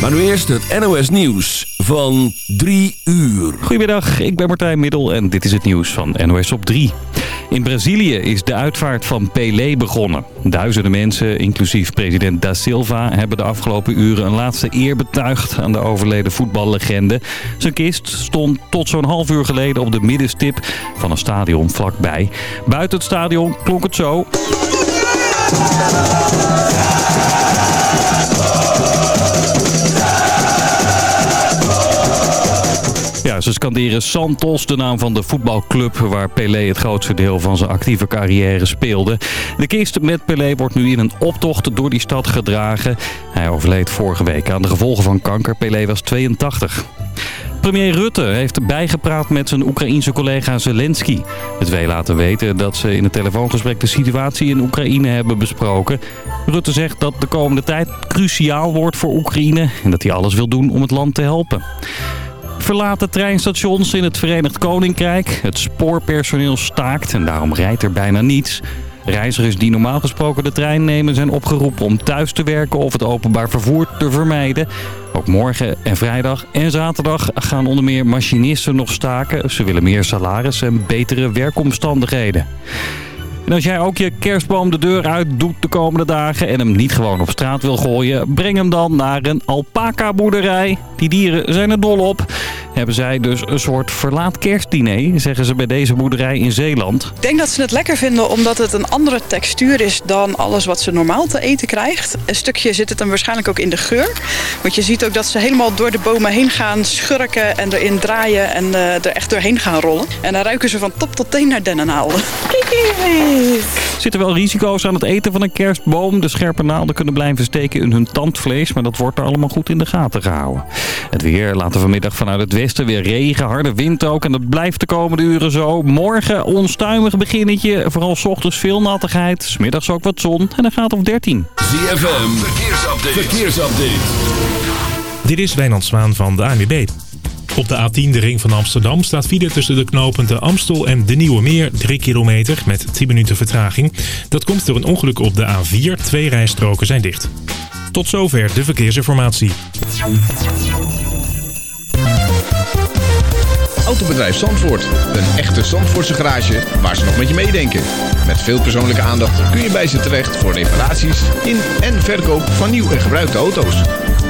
Maar nu eerst het NOS Nieuws van 3 uur. Goedemiddag, ik ben Martijn Middel en dit is het nieuws van NOS op 3. In Brazilië is de uitvaart van Pelé begonnen. Duizenden mensen, inclusief president Da Silva... hebben de afgelopen uren een laatste eer betuigd aan de overleden voetballegende. Zijn kist stond tot zo'n half uur geleden op de middenstip van een stadion vlakbij. Buiten het stadion klonk het zo... ze scanderen Santos, de naam van de voetbalclub waar Pelé het grootste deel van zijn actieve carrière speelde. De kist met Pelé wordt nu in een optocht door die stad gedragen. Hij overleed vorige week aan de gevolgen van kanker. Pelé was 82. Premier Rutte heeft bijgepraat met zijn Oekraïense collega Zelensky. Het twee laten weten dat ze in het telefoongesprek de situatie in Oekraïne hebben besproken. Rutte zegt dat de komende tijd cruciaal wordt voor Oekraïne... en dat hij alles wil doen om het land te helpen verlaten treinstations in het Verenigd Koninkrijk. Het spoorpersoneel staakt en daarom rijdt er bijna niets. Reizigers die normaal gesproken de trein nemen zijn opgeroepen om thuis te werken of het openbaar vervoer te vermijden. Ook morgen en vrijdag en zaterdag gaan onder meer machinisten nog staken. Ze willen meer salaris en betere werkomstandigheden. En als jij ook je kerstboom de deur uit doet de komende dagen en hem niet gewoon op straat wil gooien, breng hem dan naar een alpaca boerderij. Die dieren zijn er dol op. Hebben zij dus een soort verlaat kerstdiner, zeggen ze bij deze boerderij in Zeeland. Ik denk dat ze het lekker vinden omdat het een andere textuur is dan alles wat ze normaal te eten krijgt. Een stukje zit het dan waarschijnlijk ook in de geur. Want je ziet ook dat ze helemaal door de bomen heen gaan schurken en erin draaien en uh, er echt doorheen gaan rollen. En dan ruiken ze van top tot teen naar dennenaalden. Zitten wel risico's aan het eten van een kerstboom. De scherpe naalden kunnen blijven steken in hun tandvlees, maar dat wordt er allemaal goed in de gaten gehouden. Het weer laten vanmiddag vanuit het westen weer regen, harde wind ook. En dat blijft de komende uren zo. Morgen onstuimig beginnetje, vooral s ochtends veel nattigheid. Smiddags ook wat zon en dan gaat op 13. ZFM, verkeersupdate. verkeersupdate. Dit is Wijnand Zwaan van de ANWB. Op de A10, de ring van Amsterdam, staat file tussen de knooppunten Amstel en de Nieuwe Meer. 3 kilometer met 10 minuten vertraging. Dat komt door een ongeluk op de A4. Twee rijstroken zijn dicht. Tot zover de verkeersinformatie. Autobedrijf Zandvoort. Een echte Zandvoortse garage waar ze nog met je meedenken. Met veel persoonlijke aandacht kun je bij ze terecht voor reparaties in en verkoop van nieuw en gebruikte auto's.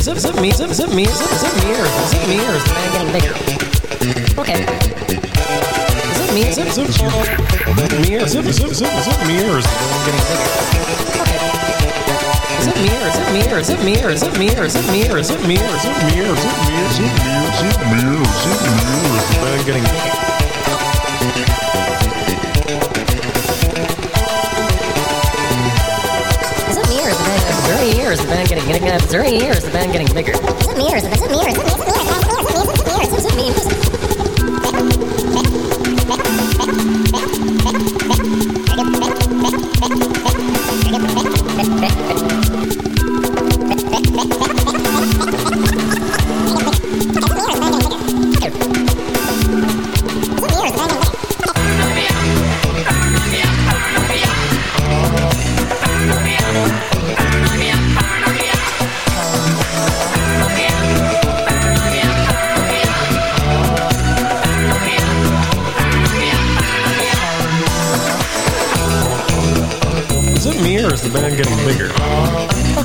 Zip, zip me, zip, zip me, zip, zip me ears, zip me ears. Man, getting bigger. Okay. Zip me, zip, zip, zip me ears, zip, zip, zip, zip me ears. Man, getting bigger. Okay. Zip me ears, zip me ears, zip me ears, zip me ears, zip me ears, zip me ears, zip me ears, zip me ears, zip me ears, zip me ears, zip me ears. Man, getting bigger. I'm gonna get three years of them getting bigger.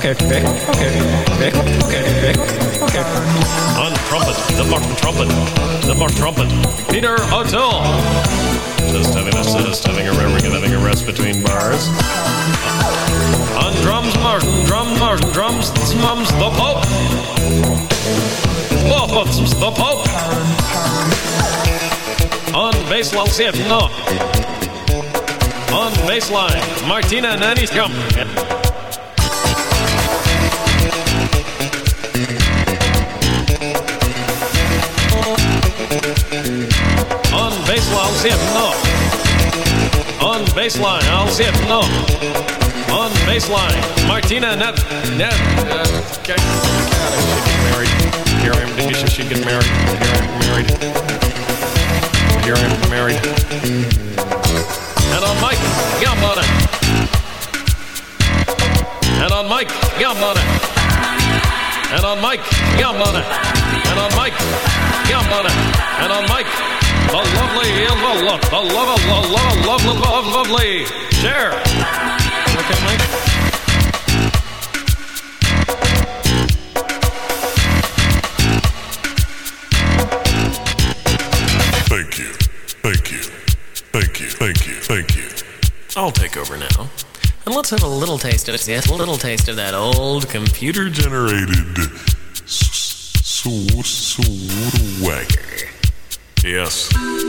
On trumpet, the Martin trumpet, the Martin trumpet, Peter O'Toole. Just having a just having a re- having a rest between bars. On drums, Martin, drum, Martin, drums, mums, the Pope. Pope, the Pope. On bass, Lalcetno. baseline. Martina Nani's come. On baseline, I'll see it. No. On baseline, Martina Net. Net. Uh, okay. God, I should married. Here I am. She should get married. Here I am married. Here I am married. And on Mike Gambona. And on Mike Gambona. And on Mike Gambona. And on Mike Gambona. And on Mike. The lovely, the love, the love, the love, love, love, love, lovely. Share. Okay, Mike. Thank you. Thank you. Thank you. Thank you. Thank you. I'll take over now. And let's have a little taste of it. Yes, a little taste of that old computer Generated s- s- swagger. Yes.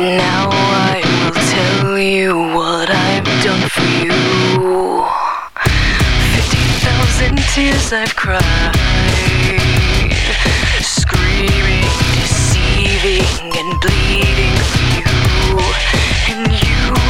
Now I will tell you what I've done for you. Fifty thousand tears I've cried, screaming, deceiving, and bleeding for you, and you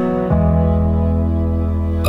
I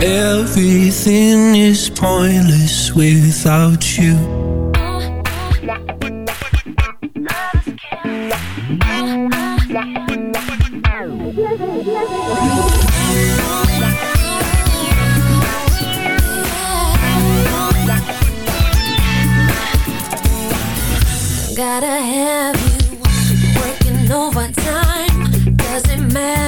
Everything is pointless without you. Gotta have you working overtime. Doesn't matter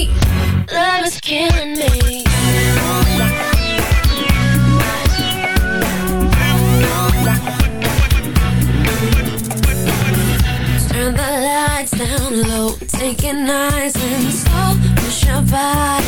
down low, take it nice and slow. Push your body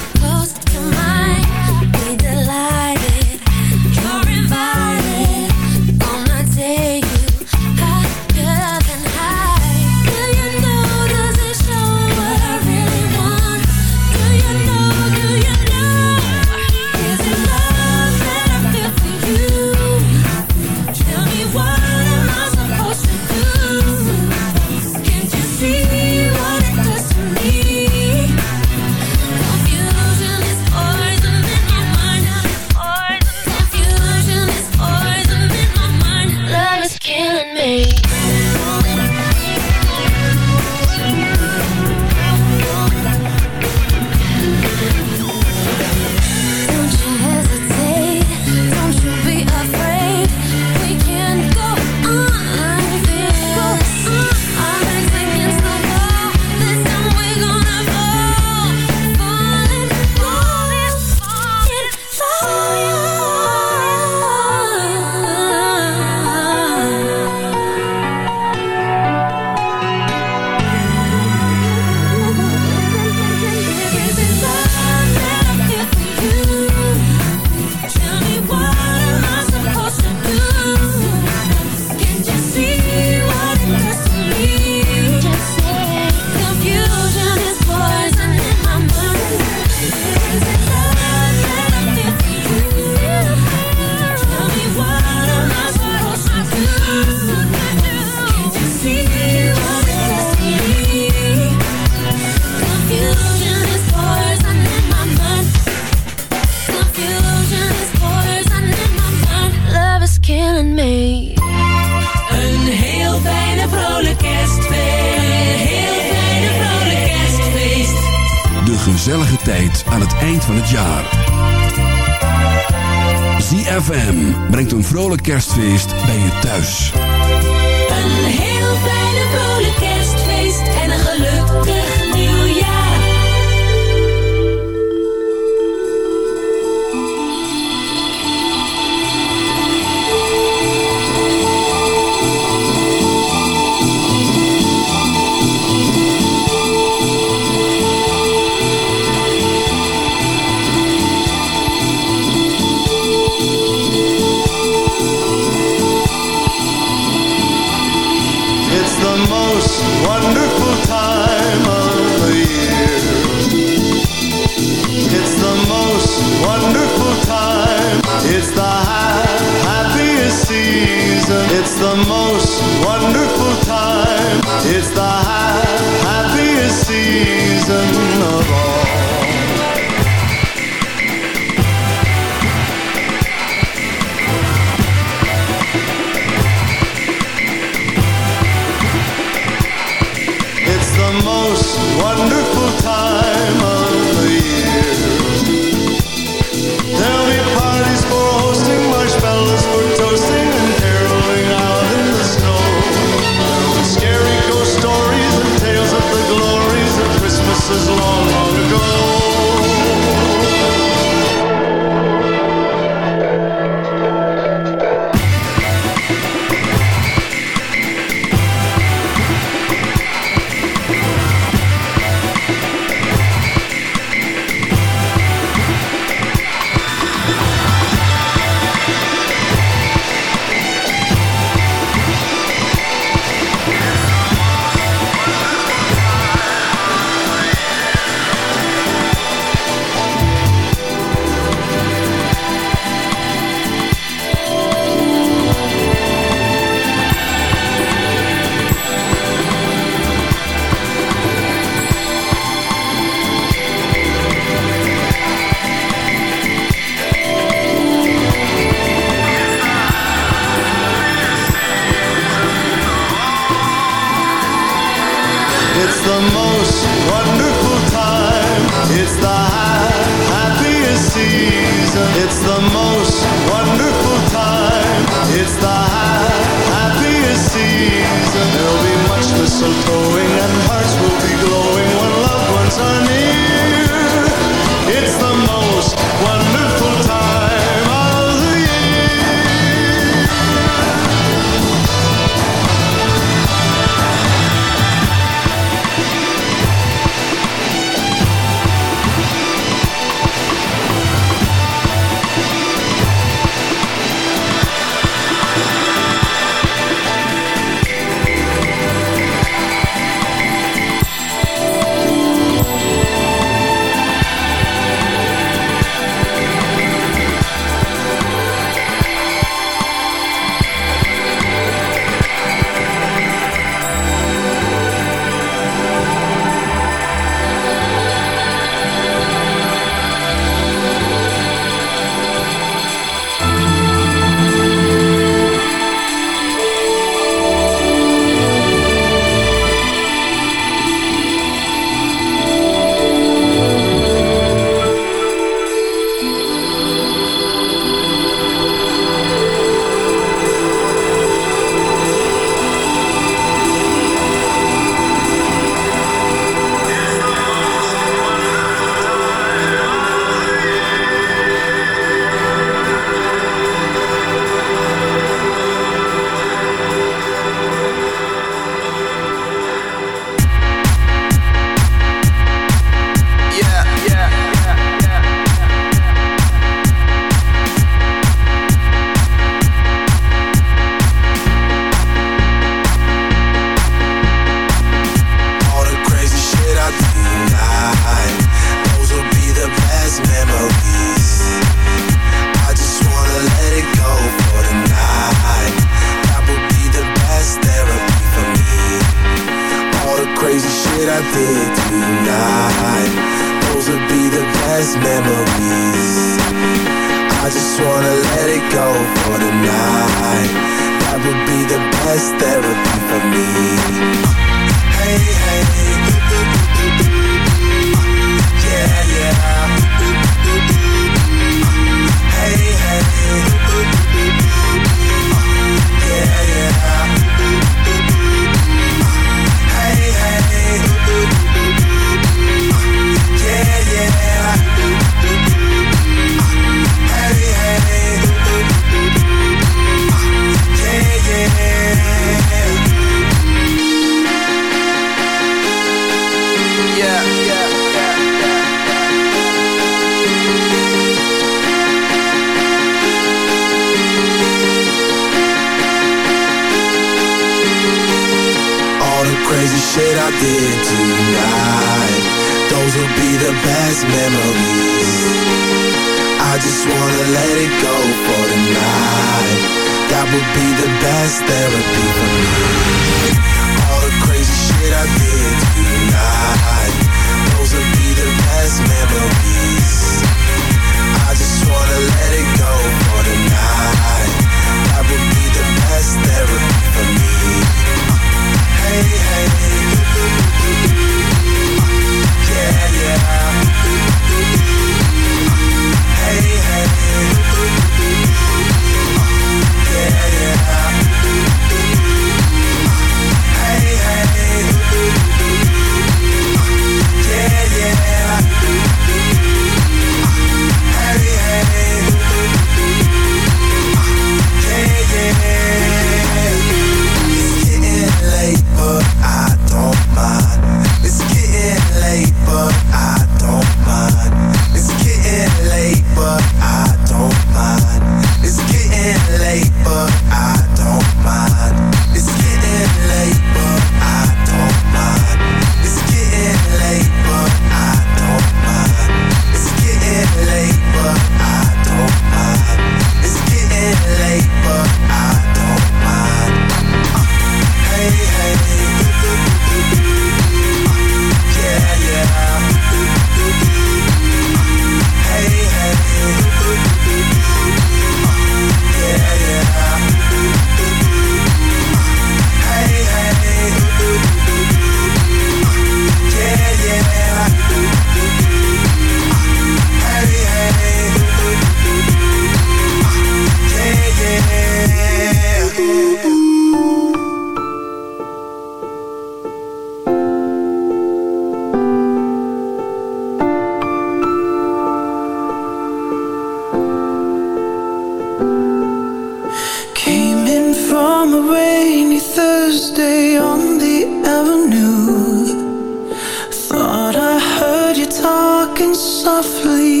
softly.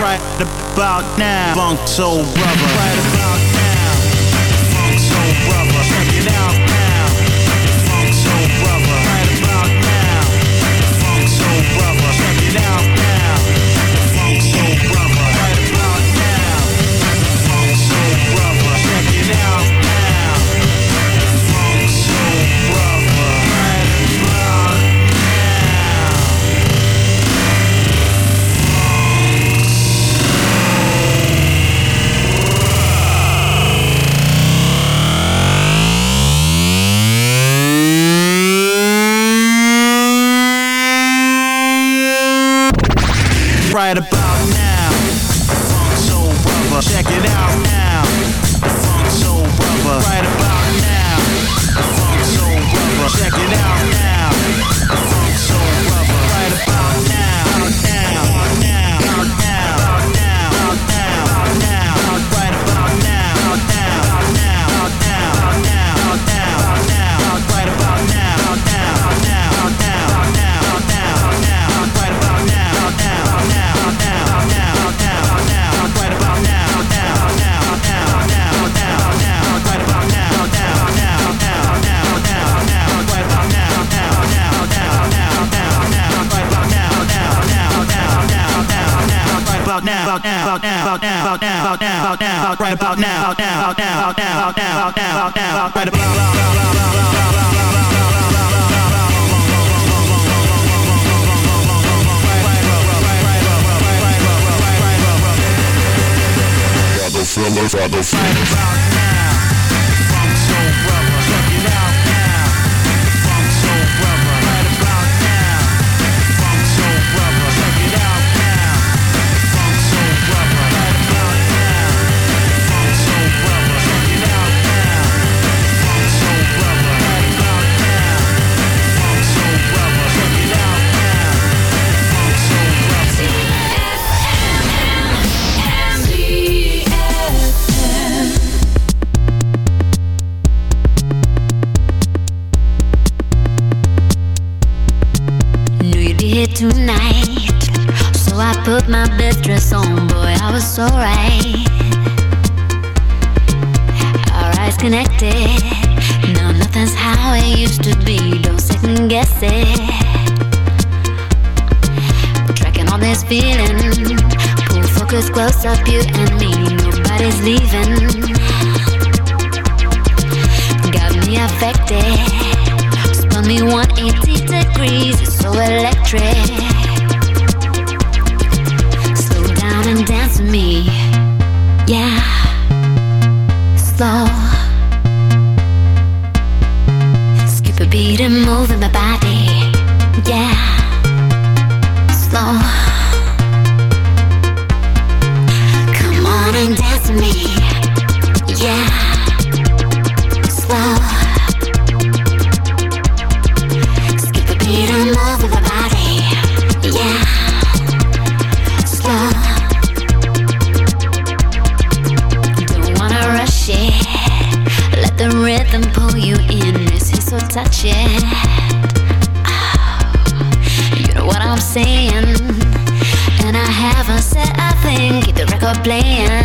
Right about now, Funk Soul Brother. Right about about now, now, now, now, right about now, now, now, now, now, about now, about now, right about Fellas, other was so right. Our eyes connected. No, nothing's how it used to be. Don't second guess it. Tracking all this feeling. Pull focus close up, you and me. Nobody's leaving. In my body, yeah. Slow. Come on and dance with me, Oh, you know what I'm saying? And I haven't said a thing, keep the record playing.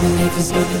Deny. He's gonna